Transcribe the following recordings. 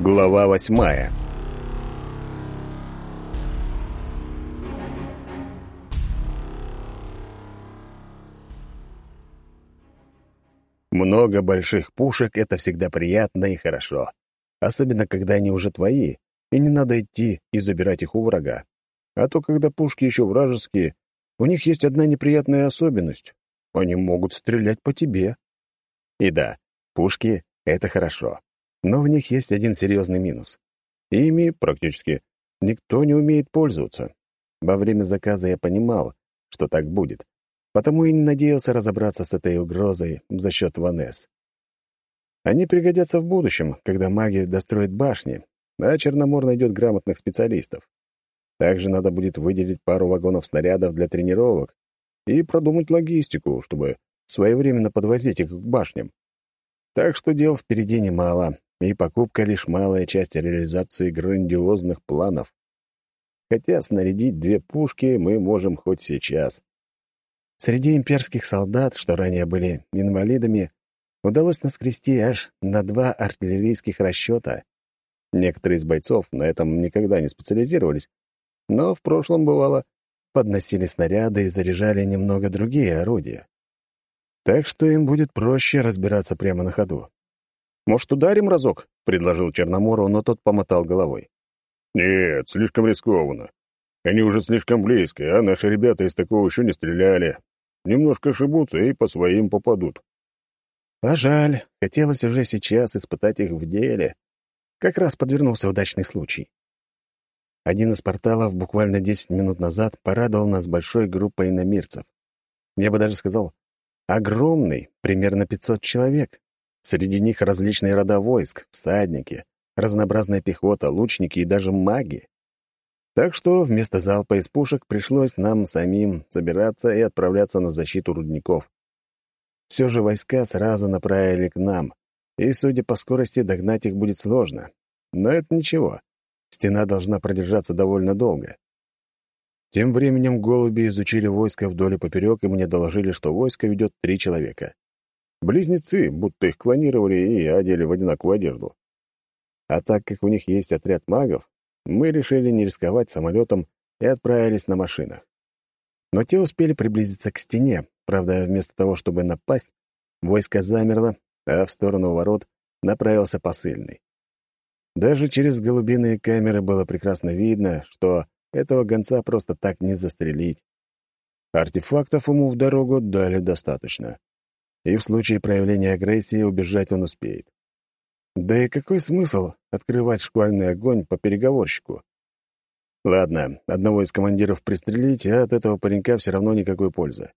Глава восьмая Много больших пушек — это всегда приятно и хорошо. Особенно, когда они уже твои, и не надо идти и забирать их у врага. А то, когда пушки еще вражеские, у них есть одна неприятная особенность. Они могут стрелять по тебе. И да, пушки — это хорошо. Но в них есть один серьезный минус. Ими, практически, никто не умеет пользоваться. Во время заказа я понимал, что так будет, потому и не надеялся разобраться с этой угрозой за счет Ванесс. Они пригодятся в будущем, когда маги достроят башни, а Черномор найдет грамотных специалистов. Также надо будет выделить пару вагонов снарядов для тренировок и продумать логистику, чтобы своевременно подвозить их к башням. Так что дел впереди немало, и покупка — лишь малая часть реализации грандиозных планов. Хотя снарядить две пушки мы можем хоть сейчас. Среди имперских солдат, что ранее были инвалидами, удалось наскрести аж на два артиллерийских расчета. Некоторые из бойцов на этом никогда не специализировались, но в прошлом, бывало, подносили снаряды и заряжали немного другие орудия. Так что им будет проще разбираться прямо на ходу. «Может, ударим разок?» — предложил Черномору, но тот помотал головой. «Нет, слишком рискованно. Они уже слишком близко, а наши ребята из такого еще не стреляли. Немножко ошибутся и по своим попадут». А жаль, хотелось уже сейчас испытать их в деле. Как раз подвернулся удачный случай. Один из порталов буквально 10 минут назад порадовал нас большой группой иномирцев. Я бы даже сказал, огромный, примерно 500 человек. Среди них различные рода войск, всадники, разнообразная пехота, лучники и даже маги. Так что вместо залпа из пушек пришлось нам самим собираться и отправляться на защиту рудников. Все же войска сразу направили к нам, и, судя по скорости, догнать их будет сложно. Но это ничего. Стена должна продержаться довольно долго. Тем временем голуби изучили войско вдоль и поперек, и мне доложили, что войско ведет три человека. Близнецы, будто их клонировали и одели в одинаковую одежду. А так как у них есть отряд магов, мы решили не рисковать самолетом и отправились на машинах. Но те успели приблизиться к стене, правда, вместо того, чтобы напасть, войско замерло, а в сторону ворот направился посыльный. Даже через голубиные камеры было прекрасно видно, что этого гонца просто так не застрелить. Артефактов ему в дорогу дали достаточно. И в случае проявления агрессии убежать он успеет. Да и какой смысл открывать шквальный огонь по переговорщику? Ладно, одного из командиров пристрелить, а от этого паренька все равно никакой пользы.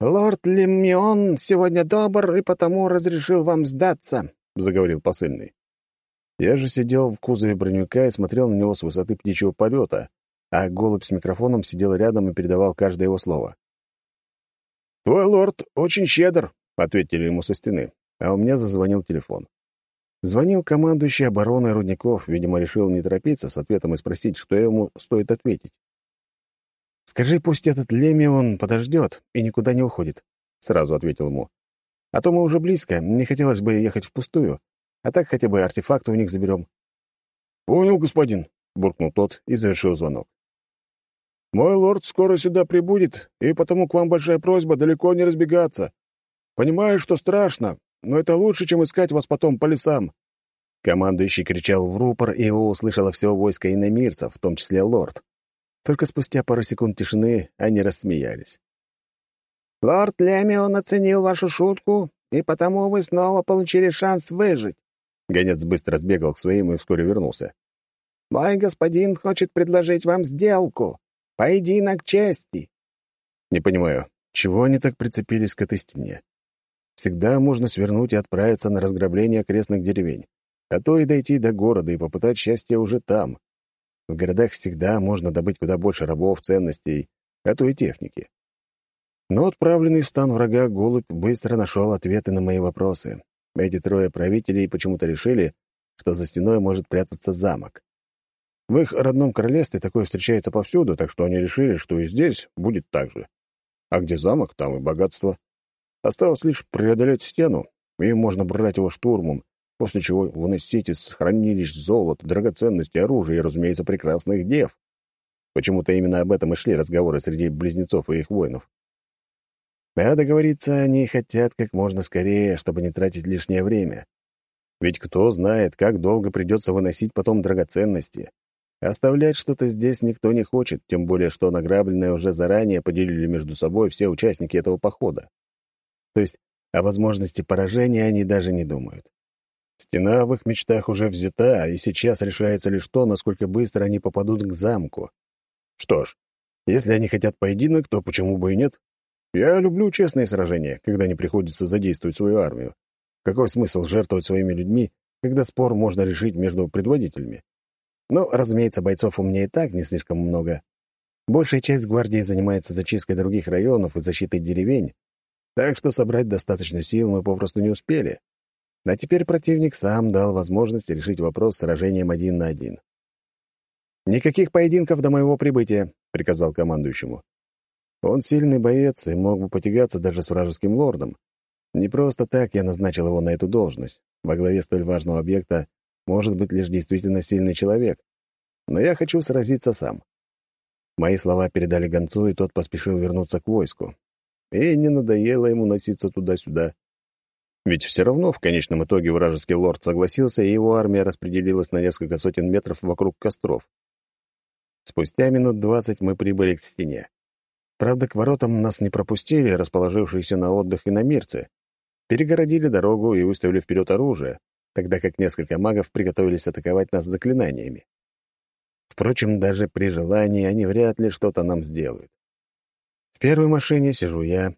«Лорд Лемион сегодня добр и потому разрешил вам сдаться», — заговорил посыльный. Я же сидел в кузове броневика и смотрел на него с высоты птичьего полета, а голубь с микрофоном сидел рядом и передавал каждое его слово. «Твой лорд очень щедр», — ответили ему со стены, а у меня зазвонил телефон. Звонил командующий обороной рудников, видимо, решил не торопиться с ответом и спросить, что ему стоит ответить. «Скажи, пусть этот Лемион подождет и никуда не уходит», — сразу ответил ему. «А то мы уже близко, не хотелось бы ехать впустую, а так хотя бы артефакты у них заберем». «Понял, господин», — буркнул тот и завершил звонок. «Мой лорд скоро сюда прибудет, и потому к вам большая просьба далеко не разбегаться. Понимаю, что страшно, но это лучше, чем искать вас потом по лесам». Командующий кричал в рупор, и его услышало все войско иномирцев, в том числе лорд. Только спустя пару секунд тишины они рассмеялись. «Лорд Лемион оценил вашу шутку, и потому вы снова получили шанс выжить. Гонец быстро сбегал к своим и вскоре вернулся. «Мой господин хочет предложить вам сделку. Поединок чести». «Не понимаю, чего они так прицепились к этой стене? Всегда можно свернуть и отправиться на разграбление окрестных деревень, а то и дойти до города и попытать счастье уже там. В городах всегда можно добыть куда больше рабов, ценностей, а то и техники. Но отправленный в стан врага голубь быстро нашел ответы на мои вопросы. Эти трое правителей почему-то решили, что за стеной может прятаться замок. В их родном королевстве такое встречается повсюду, так что они решили, что и здесь будет так же. А где замок, там и богатство. Осталось лишь преодолеть стену, и можно брать его штурмом, после чего выносить из хранилищ золото, драгоценности, оружие и, разумеется, прекрасных дев. Почему-то именно об этом и шли разговоры среди близнецов и их воинов. А договориться они хотят как можно скорее, чтобы не тратить лишнее время. Ведь кто знает, как долго придется выносить потом драгоценности. Оставлять что-то здесь никто не хочет, тем более что награбленное уже заранее поделили между собой все участники этого похода. То есть о возможности поражения они даже не думают. Стена в их мечтах уже взята, и сейчас решается лишь то, насколько быстро они попадут к замку. Что ж, если они хотят поединок, то почему бы и нет? Я люблю честные сражения, когда не приходится задействовать свою армию. Какой смысл жертвовать своими людьми, когда спор можно решить между предводителями? Ну, разумеется, бойцов у меня и так не слишком много. Большая часть гвардии занимается зачисткой других районов и защитой деревень, так что собрать достаточно сил мы попросту не успели. А теперь противник сам дал возможность решить вопрос сражением один на один. «Никаких поединков до моего прибытия», — приказал командующему. Он сильный боец и мог бы потягаться даже с вражеским лордом. Не просто так я назначил его на эту должность. Во главе столь важного объекта может быть лишь действительно сильный человек. Но я хочу сразиться сам. Мои слова передали гонцу, и тот поспешил вернуться к войску. И не надоело ему носиться туда-сюда. Ведь все равно в конечном итоге вражеский лорд согласился, и его армия распределилась на несколько сотен метров вокруг костров. Спустя минут двадцать мы прибыли к стене. Правда, к воротам нас не пропустили, расположившиеся на отдых и на мирце. Перегородили дорогу и выставили вперед оружие, тогда как несколько магов приготовились атаковать нас заклинаниями. Впрочем, даже при желании они вряд ли что-то нам сделают. В первой машине сижу я,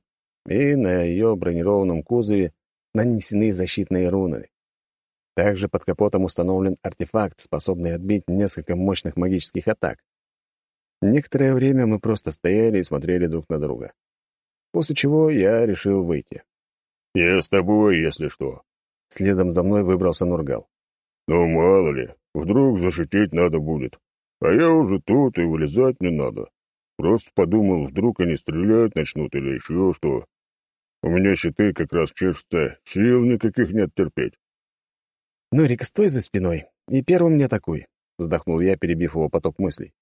и на ее бронированном кузове нанесены защитные руны. Также под капотом установлен артефакт, способный отбить несколько мощных магических атак. Некоторое время мы просто стояли и смотрели друг на друга. После чего я решил выйти. «Я с тобой, если что». Следом за мной выбрался Нургал. «Ну, мало ли, вдруг защитить надо будет. А я уже тут, и вылезать не надо. Просто подумал, вдруг они стрелять начнут или еще что. У меня щиты как раз чешутся, сил никаких нет терпеть». «Нурик, стой за спиной и первым не атакуй», — вздохнул я, перебив его поток мыслей.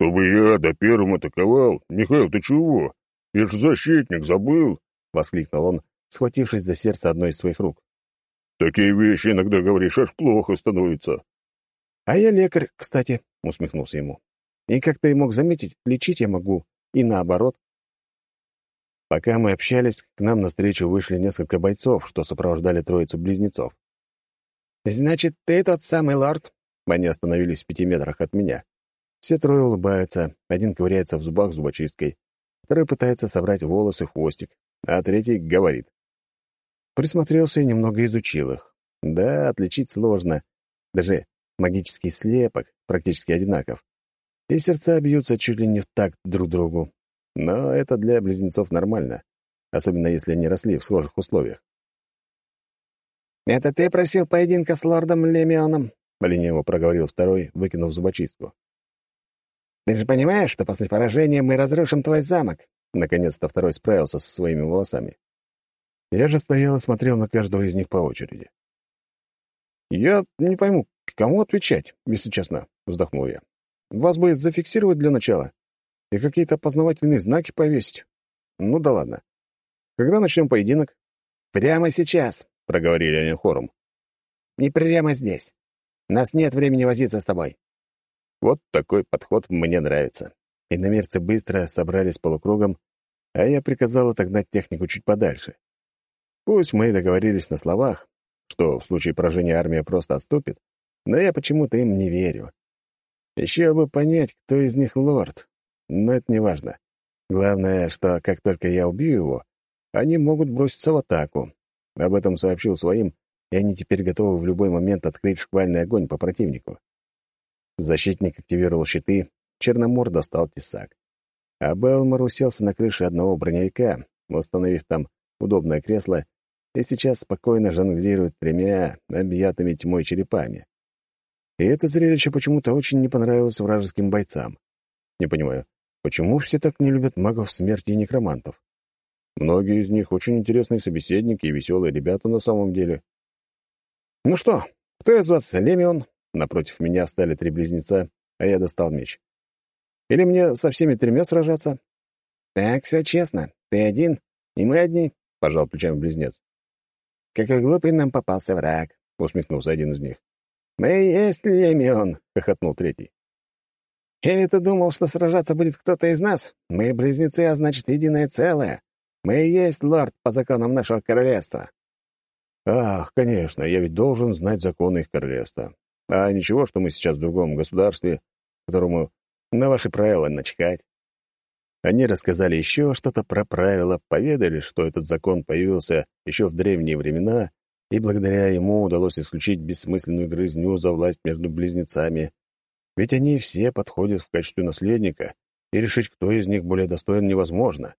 «Чтобы я до первым атаковал? Михаил, ты чего? Я ж защитник, забыл!» — воскликнул он, схватившись за сердце одной из своих рук. «Такие вещи иногда говоришь, аж плохо становится». «А я лекарь, кстати», — усмехнулся ему. «И, как ты мог заметить, лечить я могу, и наоборот». Пока мы общались, к нам навстречу вышли несколько бойцов, что сопровождали троицу близнецов. «Значит, ты тот самый лорд?» Они остановились в пяти метрах от меня. Все трое улыбаются, один ковыряется в зубах зубочисткой, второй пытается собрать волосы хвостик, а третий говорит. Присмотрелся и немного изучил их. Да, отличить сложно. Даже магический слепок практически одинаков. И сердца бьются чуть ли не в такт друг другу. Но это для близнецов нормально, особенно если они росли в схожих условиях. «Это ты просил поединка с лордом Лемионом?» — лениво проговорил второй, выкинув зубочистку. Ты же понимаешь, что после поражения мы разрушим твой замок?» Наконец-то второй справился со своими волосами. Я же стоял и смотрел на каждого из них по очереди. «Я не пойму, кому отвечать, если честно», — вздохнул я. «Вас бы зафиксировать для начала и какие-то познавательные знаки повесить. Ну да ладно. Когда начнем поединок?» «Прямо сейчас», — проговорили они хором. «Не прямо здесь. Нас нет времени возиться с тобой. Вот такой подход мне нравится. Иномерцы быстро собрались полукругом, а я приказал отогнать технику чуть подальше. Пусть мы договорились на словах, что в случае поражения армия просто отступит, но я почему-то им не верю. Еще бы понять, кто из них лорд, но это не важно. Главное, что как только я убью его, они могут броситься в атаку. Об этом сообщил своим, и они теперь готовы в любой момент открыть шквальный огонь по противнику. Защитник активировал щиты, Черномор достал тесак. А Белмор уселся на крыше одного броневика, установив там удобное кресло, и сейчас спокойно жонглирует тремя объятыми тьмой черепами. И это зрелище почему-то очень не понравилось вражеским бойцам. Не понимаю, почему все так не любят магов смерти и некромантов? Многие из них очень интересные собеседники и веселые ребята на самом деле. «Ну что, кто из вас Лемион?» Напротив меня встали три близнеца, а я достал меч. «Или мне со всеми тремя сражаться?» «Так, все честно. Ты один, и мы одни», — пожал плечами близнец. «Какой глупый нам попался враг», — усмехнулся один из них. «Мы есть Лемион», — хохотнул третий. «Или ты думал, что сражаться будет кто-то из нас? Мы близнецы, а значит, единое целое. Мы и есть лорд по законам нашего королевства». «Ах, конечно, я ведь должен знать законы их королевства. А ничего, что мы сейчас в другом государстве, которому на ваши правила начкать». Они рассказали еще что-то про правила, поведали, что этот закон появился еще в древние времена, и благодаря ему удалось исключить бессмысленную грызню за власть между близнецами. Ведь они все подходят в качестве наследника, и решить, кто из них более достоин, невозможно.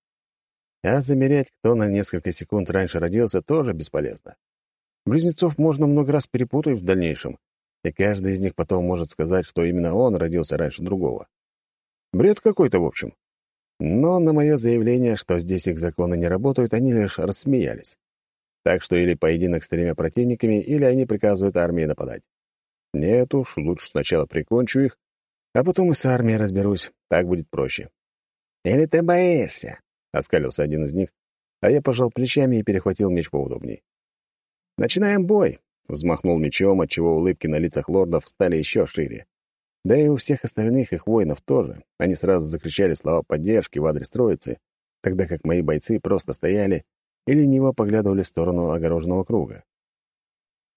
А замерять, кто на несколько секунд раньше родился, тоже бесполезно. Близнецов можно много раз перепутать в дальнейшем, и каждый из них потом может сказать, что именно он родился раньше другого. Бред какой-то, в общем. Но на мое заявление, что здесь их законы не работают, они лишь рассмеялись. Так что или поединок с тремя противниками, или они приказывают армии нападать. Нет уж, лучше сначала прикончу их, а потом и с армией разберусь, так будет проще. «Или ты боишься?» — оскалился один из них, а я пожал плечами и перехватил меч поудобней. «Начинаем бой!» — взмахнул мечом, отчего улыбки на лицах лордов стали еще шире. Да и у всех остальных их воинов тоже. Они сразу закричали слова поддержки в адрес троицы, тогда как мои бойцы просто стояли и лениво поглядывали в сторону огороженного круга.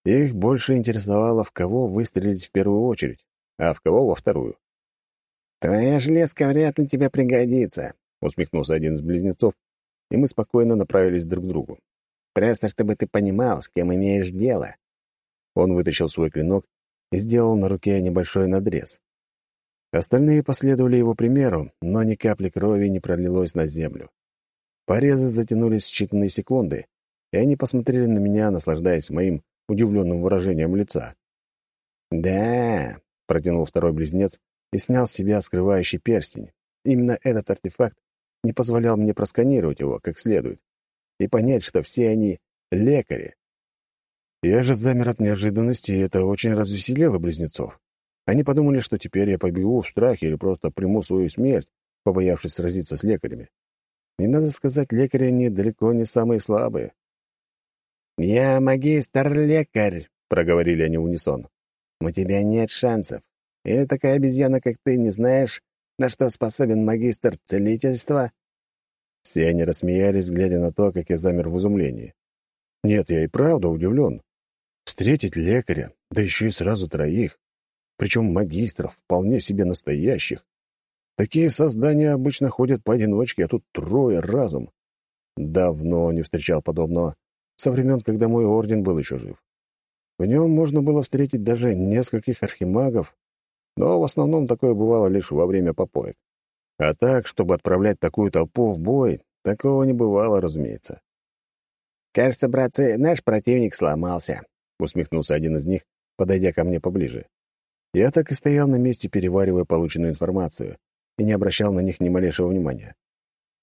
Их больше интересовало, в кого выстрелить в первую очередь, а в кого во вторую. «Твоя железка вряд ли тебе пригодится», — усмехнулся один из близнецов, и мы спокойно направились друг к другу. «Просто чтобы ты понимал, с кем имеешь дело». Он вытащил свой клинок и сделал на руке небольшой надрез. Остальные последовали его примеру, но ни капли крови не пролилось на землю. Порезы затянулись в считанные секунды, и они посмотрели на меня, наслаждаясь моим удивленным выражением лица. «Да», — протянул второй близнец и снял с себя скрывающий перстень. Именно этот артефакт не позволял мне просканировать его как следует и понять, что все они — лекари, я же замер от неожиданности, и это очень развеселило близнецов. Они подумали, что теперь я побегу в страхе или просто приму свою смерть, побоявшись сразиться с лекарями. И надо сказать, лекари они далеко не самые слабые. «Я магистр-лекарь», — проговорили они в унисон. «У тебя нет шансов. Или такая обезьяна, как ты, не знаешь, на что способен магистр целительства?» Все они рассмеялись, глядя на то, как я замер в изумлении. Нет, я и правда удивлен. Встретить лекаря, да еще и сразу троих, причем магистров, вполне себе настоящих. Такие создания обычно ходят поодиночке, а тут трое разом. Давно не встречал подобного, со времен, когда мой орден был еще жив. В нем можно было встретить даже нескольких архимагов, но в основном такое бывало лишь во время попоек. А так, чтобы отправлять такую толпу в бой, такого не бывало, разумеется. «Кажется, братцы, наш противник сломался», — усмехнулся один из них, подойдя ко мне поближе. Я так и стоял на месте, переваривая полученную информацию, и не обращал на них ни малейшего внимания.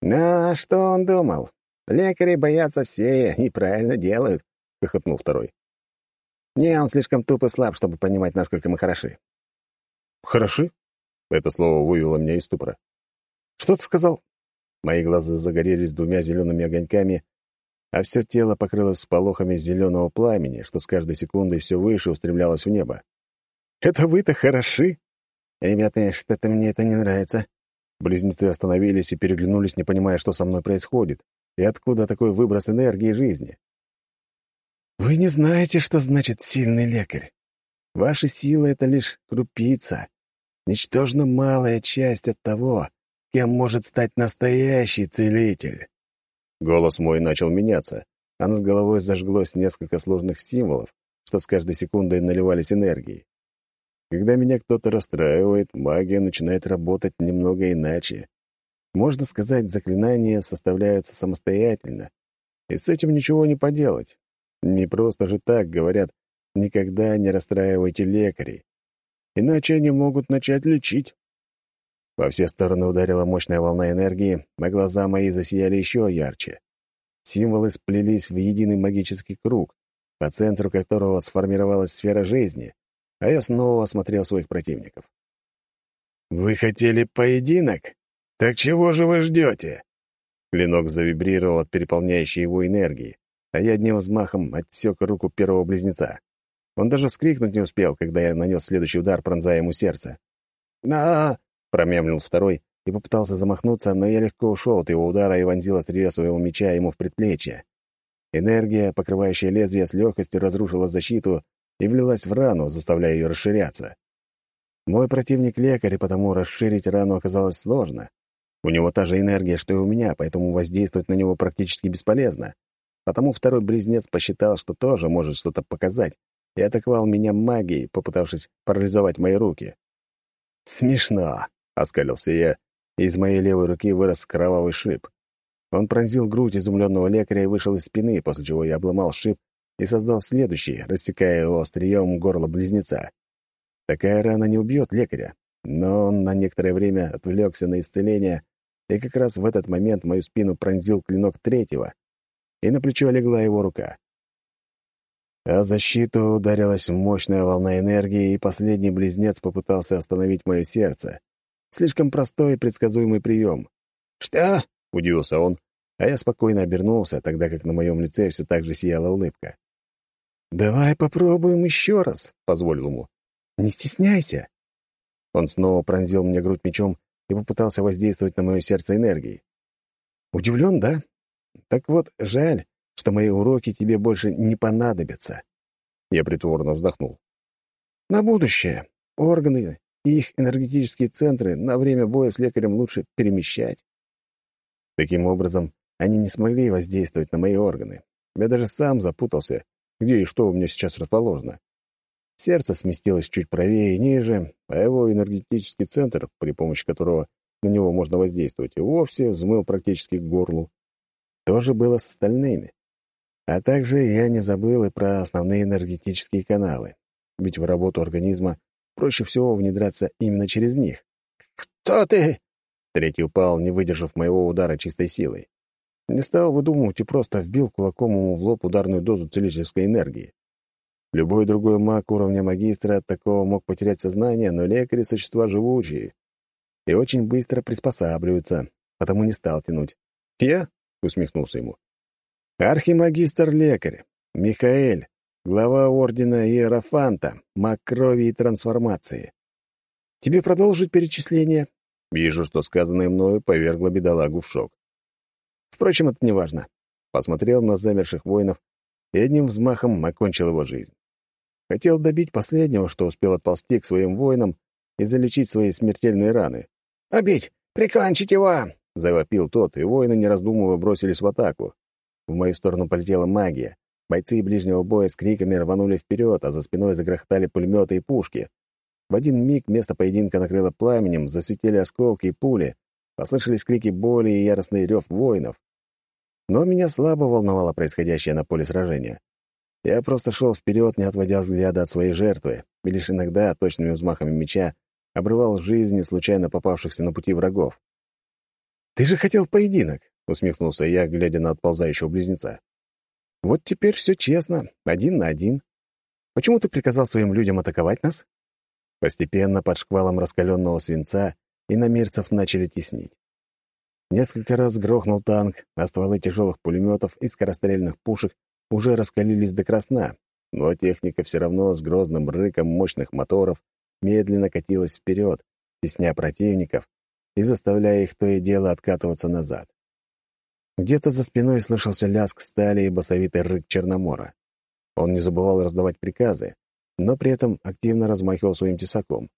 «Ну, а что он думал? Лекари боятся все и правильно делают», — хохотнул второй. «Не, он слишком туп и слаб, чтобы понимать, насколько мы хороши». «Хороши?» — это слово вывело меня из ступора. «Что ты сказал?» Мои глаза загорелись двумя зелеными огоньками, а все тело покрылось сполохами зеленого пламени, что с каждой секундой все выше устремлялось в небо. «Это вы-то хороши?» «Ребята, что-то мне это не нравится». Близнецы остановились и переглянулись, не понимая, что со мной происходит, и откуда такой выброс энергии жизни. «Вы не знаете, что значит сильный лекарь. Ваша сила — это лишь крупица, ничтожно малая часть от того, кем может стать настоящий целитель». Голос мой начал меняться, а над головой зажглось несколько сложных символов, что с каждой секундой наливались энергией. Когда меня кто-то расстраивает, магия начинает работать немного иначе. Можно сказать, заклинания составляются самостоятельно, и с этим ничего не поделать. Не просто же так говорят, никогда не расстраивайте лекарей, иначе они могут начать лечить. Во все стороны ударила мощная волна энергии, а глаза мои засияли еще ярче. Символы сплелись в единый магический круг, по центру которого сформировалась сфера жизни, а я снова осмотрел своих противников. «Вы хотели поединок? Так чего же вы ждете?» Клинок завибрировал от переполняющей его энергии, а я одним взмахом отсек руку первого близнеца. Он даже вскрикнуть не успел, когда я нанес следующий удар, пронзая ему сердце. на промямлил второй и попытался замахнуться, но я легко ушел от его удара и вонзил острие своего меча ему в предплечье. Энергия, покрывающая лезвие, с легкостью разрушила защиту и влилась в рану, заставляя ее расширяться. Мой противник — лекарь, и потому расширить рану оказалось сложно. У него та же энергия, что и у меня, поэтому воздействовать на него практически бесполезно. Потому второй близнец посчитал, что тоже может что-то показать, и атаковал меня магией, попытавшись парализовать мои руки. «Смешно», — оскалился я, и из моей левой руки вырос кровавый шип. Он пронзил грудь изумленного лекаря и вышел из спины, после чего я обломал шип и создал следующий, рассекая его острием горло близнеца. Такая рана не убьет лекаря, но он на некоторое время отвлекся на исцеление, и как раз в этот момент мою спину пронзил клинок третьего, и на плечо легла его рука. А защиту ударилась мощная волна энергии, и последний близнец попытался остановить мое сердце. Слишком простой и предсказуемый прием. «Что?» — удивился он, а я спокойно обернулся, тогда как на моем лице все так же сияла улыбка. «Давай попробуем еще раз», — позволил ему. «Не стесняйся». Он снова пронзил мне грудь мечом и попытался воздействовать на мое сердце энергией. «Удивлен, да? Так вот, жаль, что мои уроки тебе больше не понадобятся. Я притворно вздохнул. На будущее органы и их энергетические центры на время боя с лекарем лучше перемещать. Таким образом, они не смогли воздействовать на мои органы. Я даже сам запутался, где и что у меня сейчас расположено. Сердце сместилось чуть правее и ниже, а его энергетический центр, при помощи которого на него можно воздействовать, и вовсе взмыл практически к горлу. То же было с остальными. А также я не забыл и про основные энергетические каналы, ведь в работу организма проще всего внедряться именно через них. «Кто ты?» Третий упал, не выдержав моего удара чистой силой. Не стал выдумывать и просто вбил кулаком ему в лоб ударную дозу целительской энергии. Любой другой маг уровня магистра от такого мог потерять сознание, но лекари — существа живучие и очень быстро приспосабливаются, потому не стал тянуть. «Я?» — усмехнулся ему. Архимагистр-лекарь, Михаэль, глава ордена Иерофанта, маг крови и трансформации. Тебе продолжить перечисление? Вижу, что сказанное мною повергло бедолагу в шок. Впрочем, это не важно. Посмотрел на замерших воинов и одним взмахом окончил его жизнь. Хотел добить последнего, что успел отползти к своим воинам и залечить свои смертельные раны. «Убить! Прикончить его!» — завопил тот, и воины, не раздумывая, бросились в атаку. В мою сторону полетела магия. Бойцы ближнего боя с криками рванули вперед, а за спиной загрохотали пулеметы и пушки. В один миг место поединка накрыло пламенем, засветили осколки и пули, послышались крики боли и яростный рев воинов. Но меня слабо волновало происходящее на поле сражения. Я просто шел вперед, не отводя взгляда от своей жертвы, и лишь иногда точными взмахами меча обрывал жизни случайно попавшихся на пути врагов. «Ты же хотел поединок!» — усмехнулся я, глядя на отползающего близнеца. «Вот теперь все честно, один на один. Почему ты приказал своим людям атаковать нас?» Постепенно под шквалом раскаленного свинца и намерцев начали теснить. Несколько раз грохнул танк, а стволы тяжелых пулеметов и скорострельных пушек уже раскалились до красна, но техника все равно с грозным рыком мощных моторов медленно катилась вперед, тесня противников и заставляя их то и дело откатываться назад. Где-то за спиной слышался лязг стали и басовитый рык Черномора. Он не забывал раздавать приказы, но при этом активно размахивал своим тесаком.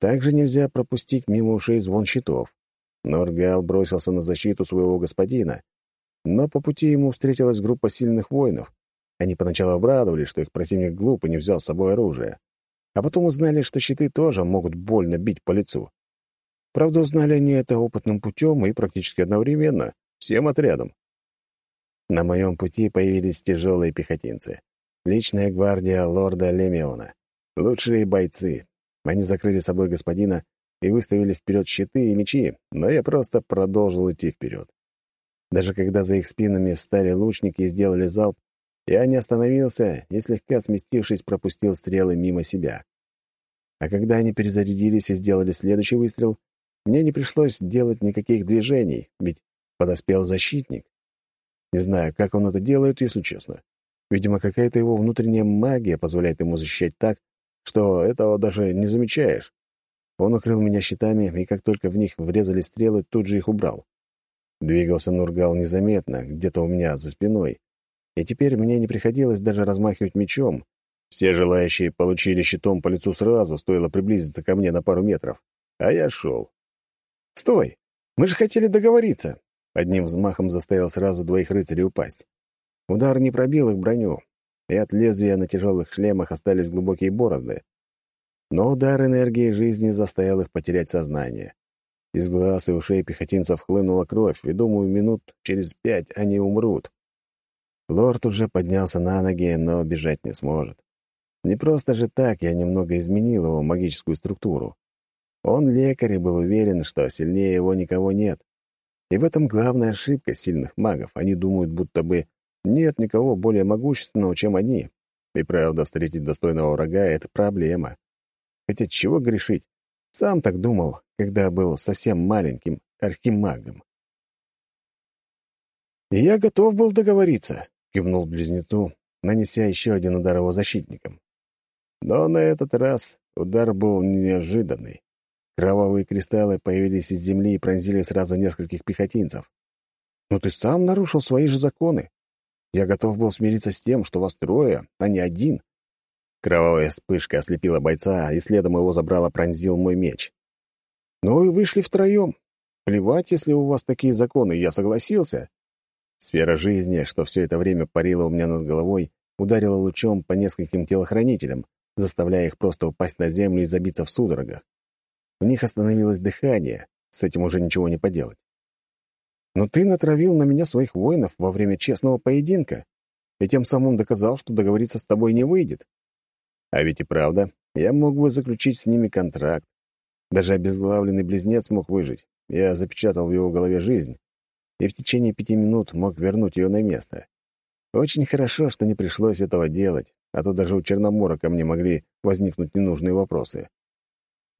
Также нельзя пропустить мимо ушей звон щитов. Норгал бросился на защиту своего господина, но по пути ему встретилась группа сильных воинов. Они поначалу обрадовались, что их противник глуп и не взял с собой оружие, а потом узнали, что щиты тоже могут больно бить по лицу. Правда, узнали они это опытным путем и практически одновременно, Всем отрядом. На моем пути появились тяжелые пехотинцы. Личная гвардия лорда Лемиона. Лучшие бойцы. Они закрыли собой господина и выставили вперед щиты и мечи, но я просто продолжил идти вперед. Даже когда за их спинами встали лучники и сделали залп, Я не остановился и, слегка сместившись, пропустил стрелы мимо себя. А когда они перезарядились и сделали следующий выстрел, мне не пришлось делать никаких движений, ведь подоспел защитник. Не знаю, как он это делает, если честно. Видимо, какая-то его внутренняя магия позволяет ему защищать так, что этого даже не замечаешь. Он укрыл меня щитами, и как только в них врезали стрелы, тут же их убрал. Двигался Нургал незаметно, где-то у меня за спиной. И теперь мне не приходилось даже размахивать мечом. Все желающие получили щитом по лицу сразу, стоило приблизиться ко мне на пару метров. А я шел. «Стой! Мы же хотели договориться!» Одним взмахом заставил сразу двоих рыцарей упасть. Удар не пробил их броню, и от лезвия на тяжелых шлемах остались глубокие борозды. Но удар энергии жизни заставил их потерять сознание. Из глаз и ушей пехотинцев хлынула кровь, и, думаю, минут через пять они умрут. Лорд уже поднялся на ноги, но бежать не сможет. Не просто же так я немного изменил его магическую структуру. Он лекарь и был уверен, что сильнее его никого нет. И в этом главная ошибка сильных магов. Они думают, будто бы нет никого более могущественного, чем они. И правда, встретить достойного врага — это проблема. Хотя чего грешить? Сам так думал, когда был совсем маленьким архимагом. «И я готов был договориться», — кивнул близнецу, нанеся еще один удар его защитникам. Но на этот раз удар был неожиданный. Кровавые кристаллы появились из земли и пронзили сразу нескольких пехотинцев. «Но ты сам нарушил свои же законы. Я готов был смириться с тем, что вас трое, а не один. Кровавая вспышка ослепила бойца, и следом его забрала пронзил мой меч. «Ну вы вышли втроем. Плевать, если у вас такие законы, я согласился». Сфера жизни, что все это время парила у меня над головой, ударила лучом по нескольким телохранителям, заставляя их просто упасть на землю и забиться в судорогах. У них остановилось дыхание, с этим уже ничего не поделать. «Но ты натравил на меня своих воинов во время честного поединка и тем самым доказал, что договориться с тобой не выйдет. А ведь и правда, я мог бы заключить с ними контракт. Даже обезглавленный близнец мог выжить. Я запечатал в его голове жизнь и в течение пяти минут мог вернуть ее на место. Очень хорошо, что не пришлось этого делать, а то даже у Черномора ко мне могли возникнуть ненужные вопросы.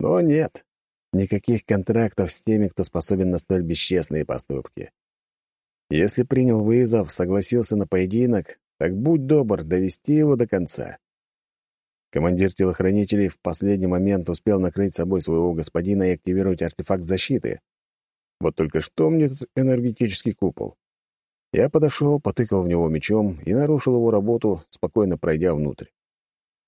Но нет, никаких контрактов с теми, кто способен на столь бесчестные поступки. Если принял вызов, согласился на поединок, так будь добр довести его до конца. Командир телохранителей в последний момент успел накрыть собой своего господина и активировать артефакт защиты. Вот только что мне этот энергетический купол? Я подошел, потыкал в него мечом и нарушил его работу, спокойно пройдя внутрь.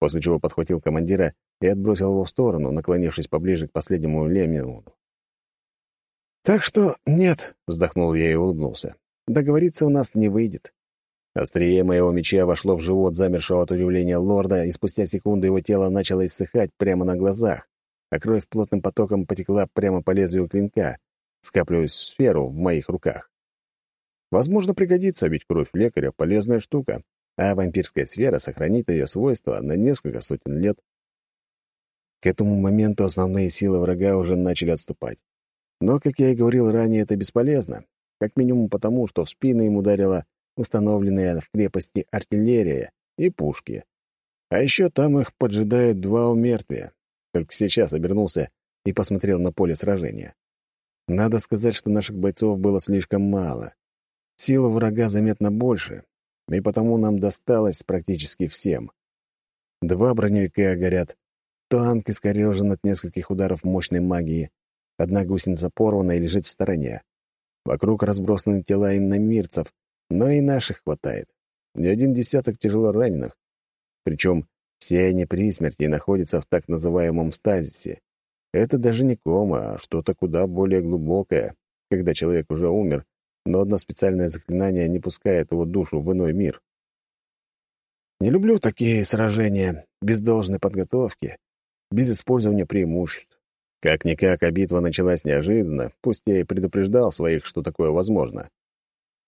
После чего подхватил командира и отбросил его в сторону, наклонившись поближе к последнему Лемингу. «Так что нет», — вздохнул я и улыбнулся. «Договориться у нас не выйдет. Острие моего меча вошло в живот замершего от удивления лорда, и спустя секунду его тело начало иссыхать прямо на глазах, а кровь плотным потоком потекла прямо по лезвию клинка, скапливаясь в сферу в моих руках. Возможно, пригодится, ведь кровь лекаря — полезная штука, а вампирская сфера сохранит ее свойства на несколько сотен лет. К этому моменту основные силы врага уже начали отступать. Но, как я и говорил ранее, это бесполезно, как минимум потому, что в спину им ударила установленная в крепости артиллерия и пушки. А еще там их поджидают два умертвия. Только сейчас обернулся и посмотрел на поле сражения. Надо сказать, что наших бойцов было слишком мало. Сила врага заметно больше, и потому нам досталось практически всем. Два броневика горят, танк искорежен от нескольких ударов мощной магии, одна гусеница порвана и лежит в стороне. Вокруг разбросаны тела иномирцев, но и наших хватает. Не один десяток тяжело раненых. Причем все они при смерти находятся в так называемом стазисе. Это даже не кома, а что-то куда более глубокое, когда человек уже умер, но одно специальное заклинание не пускает его душу в иной мир. Не люблю такие сражения без должной подготовки, без использования преимуществ. Как-никак, а битва началась неожиданно, пусть я и предупреждал своих, что такое возможно.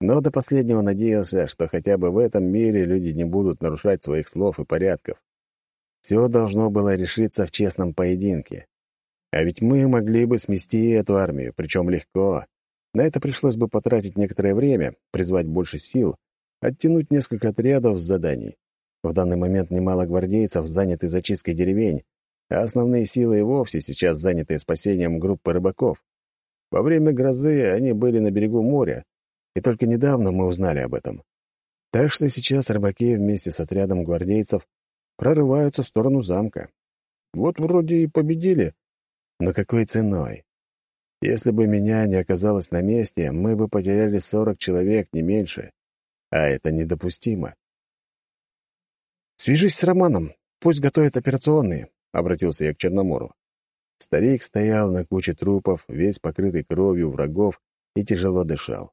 Но до последнего надеялся, что хотя бы в этом мире люди не будут нарушать своих слов и порядков. Все должно было решиться в честном поединке. А ведь мы могли бы смести эту армию, причем легко. На это пришлось бы потратить некоторое время, призвать больше сил, оттянуть несколько отрядов с заданий. В данный момент немало гвардейцев заняты зачисткой деревень, а основные силы и вовсе сейчас заняты спасением группы рыбаков. Во время грозы они были на берегу моря, и только недавно мы узнали об этом. Так что сейчас рыбаки вместе с отрядом гвардейцев прорываются в сторону замка. Вот вроде и победили, но какой ценой? Если бы меня не оказалось на месте, мы бы потеряли 40 человек, не меньше. А это недопустимо. «Свяжись с Романом, пусть готовят операционные», — обратился я к Черномору. Старик стоял на куче трупов, весь покрытый кровью врагов, и тяжело дышал.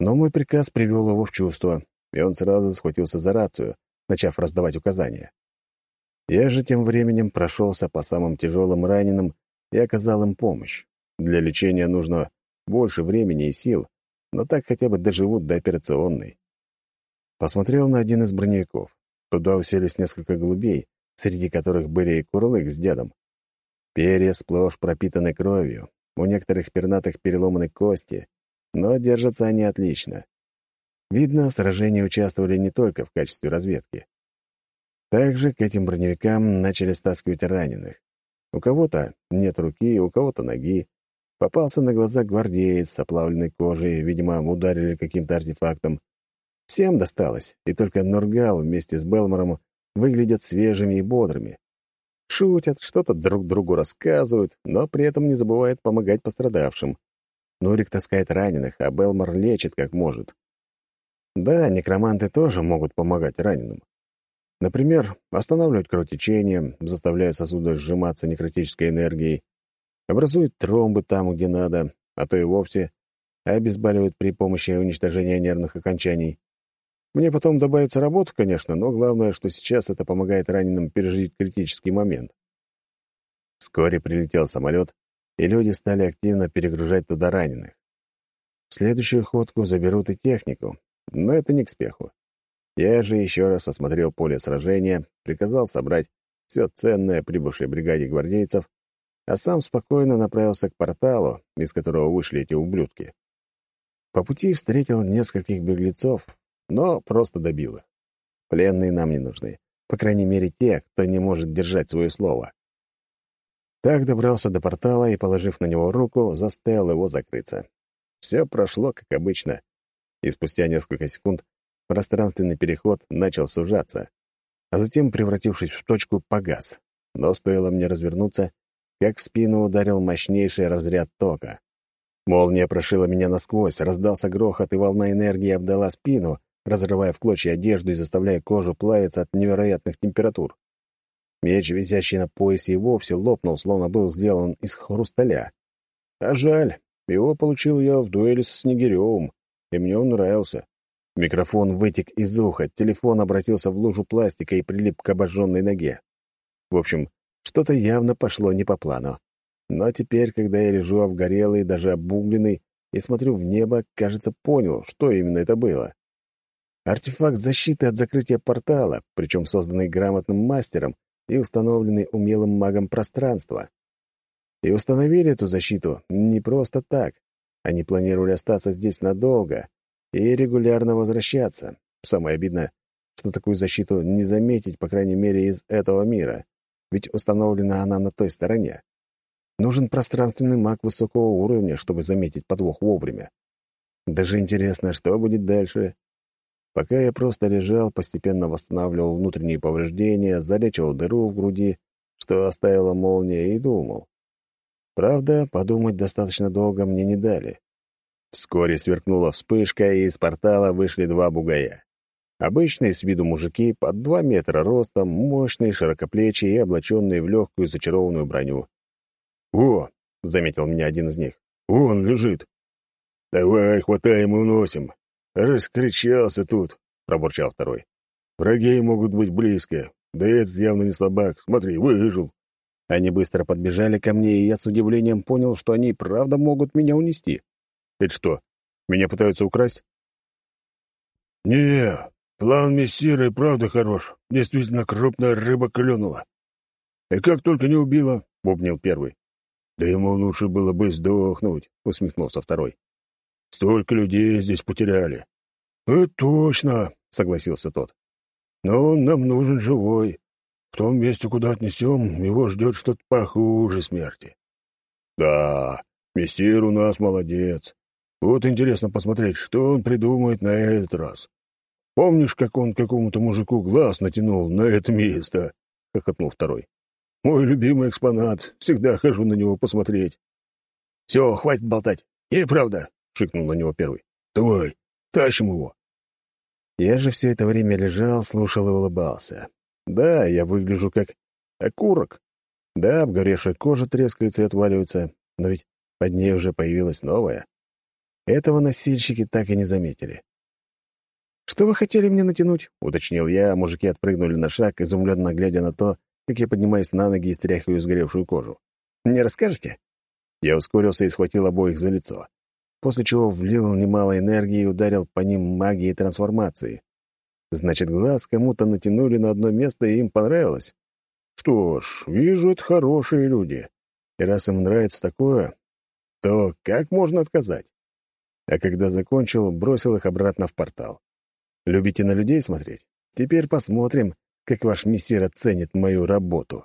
Но мой приказ привел его в чувство, и он сразу схватился за рацию, начав раздавать указания. Я же тем временем прошелся по самым тяжелым раненым и оказал им помощь. Для лечения нужно больше времени и сил, но так хотя бы доживут до операционной. Посмотрел на один из броневиков. Туда уселись несколько голубей, среди которых были и Курлык с дедом. Перья сплошь пропитаны кровью, у некоторых пернатых переломаны кости, но держатся они отлично. Видно, в участвовали не только в качестве разведки. Также к этим броневикам начали стаскивать раненых. У кого-то нет руки, у кого-то ноги. Попался на глаза гвардеец с оплавленной кожей, видимо, ударили каким-то артефактом. Всем досталось, и только Нургал вместе с Белмором выглядят свежими и бодрыми. Шутят, что-то друг другу рассказывают, но при этом не забывают помогать пострадавшим. Нурик таскает раненых, а Белмор лечит как может. Да, некроманты тоже могут помогать раненым. Например, останавливать кровотечение, заставляя сосуды сжиматься некротической энергией, образуют тромбы там, где надо, а то и вовсе обезболивают при помощи уничтожения нервных окончаний. Мне потом добавится работа, конечно, но главное, что сейчас это помогает раненым пережить критический момент. Вскоре прилетел самолет, и люди стали активно перегружать туда раненых. В следующую ходку заберут и технику, но это не к спеху. Я же еще раз осмотрел поле сражения, приказал собрать все ценное прибывшей бригаде гвардейцев, а сам спокойно направился к порталу, из которого вышли эти ублюдки. По пути встретил нескольких беглецов, но просто добил их. Пленные нам не нужны, по крайней мере те, кто не может держать свое слово. Так добрался до портала и, положив на него руку, заставил его закрыться. Все прошло, как обычно, и спустя несколько секунд пространственный переход начал сужаться, а затем, превратившись в точку, погас. Но стоило мне развернуться, как в спину ударил мощнейший разряд тока. Молния прошила меня насквозь, раздался грохот, и волна энергии обдала спину, разрывая в клочья одежду и заставляя кожу плавиться от невероятных температур. Меч, висящий на поясе, и вовсе лопнул, словно был сделан из хрусталя. А жаль, его получил я в дуэли с Снегиревым и мне он нравился. Микрофон вытек из уха, телефон обратился в лужу пластика и прилип к обожженной ноге. В общем, что-то явно пошло не по плану. Но теперь, когда я лежу обгорелый, даже обугленный, и смотрю в небо, кажется, понял, что именно это было. Артефакт защиты от закрытия портала, причем созданный грамотным мастером и установленный умелым магом пространства. И установили эту защиту не просто так. Они планировали остаться здесь надолго и регулярно возвращаться. Самое обидное, что такую защиту не заметить, по крайней мере, из этого мира, ведь установлена она на той стороне. Нужен пространственный маг высокого уровня, чтобы заметить подвох вовремя. Даже интересно, что будет дальше. Пока я просто лежал, постепенно восстанавливал внутренние повреждения, залечивал дыру в груди, что оставила молния, и думал. Правда, подумать достаточно долго мне не дали. Вскоре сверкнула вспышка, и из портала вышли два бугая. Обычные с виду мужики, под два метра ростом, мощные, широкоплечие и облаченные в легкую зачарованную броню. «О!» — заметил меня один из них. «Он лежит!» «Давай, хватаем и уносим!» «Раскричался тут!» — пробурчал второй. «Враги могут быть близко. Да этот явно не слабак. Смотри, выжил!» Они быстро подбежали ко мне, и я с удивлением понял, что они правда могут меня унести. Это что, меня пытаются украсть? «Не, план мессира и правда хорош. Действительно крупная рыба клюнула. И как только не убила, — бубнил первый. «Да ему лучше было бы сдохнуть», — усмехнулся второй. «Столько людей здесь потеряли. «Это точно», — согласился тот. «Но он нам нужен живой. В том месте, куда отнесем, его ждет что-то похуже смерти». «Да, мессир у нас молодец. Вот интересно посмотреть, что он придумает на этот раз. Помнишь, как он какому-то мужику глаз натянул на это место?» — хохотнул второй. «Мой любимый экспонат. Всегда хожу на него посмотреть». «Все, хватит болтать. И правда», — шикнул на него первый. «Давай, тащим его». Я же все это время лежал, слушал и улыбался. Да, я выгляжу как окурок. Да, обгоревшая кожа трескается и отваливается, но ведь под ней уже появилась новая. Этого носильщики так и не заметили. «Что вы хотели мне натянуть?» — уточнил я, а мужики отпрыгнули на шаг, изумленно глядя на то, как я поднимаюсь на ноги и стряхиваю сгоревшую кожу. «Не расскажете?» Я ускорился и схватил обоих за лицо, после чего влил немало энергии и ударил по ним магией трансформации. Значит, глаз кому-то натянули на одно место, и им понравилось. Что ж, вижу, это хорошие люди. И раз им нравится такое, то как можно отказать? А когда закончил, бросил их обратно в портал. Любите на людей смотреть? Теперь посмотрим, как ваш мессир оценит мою работу.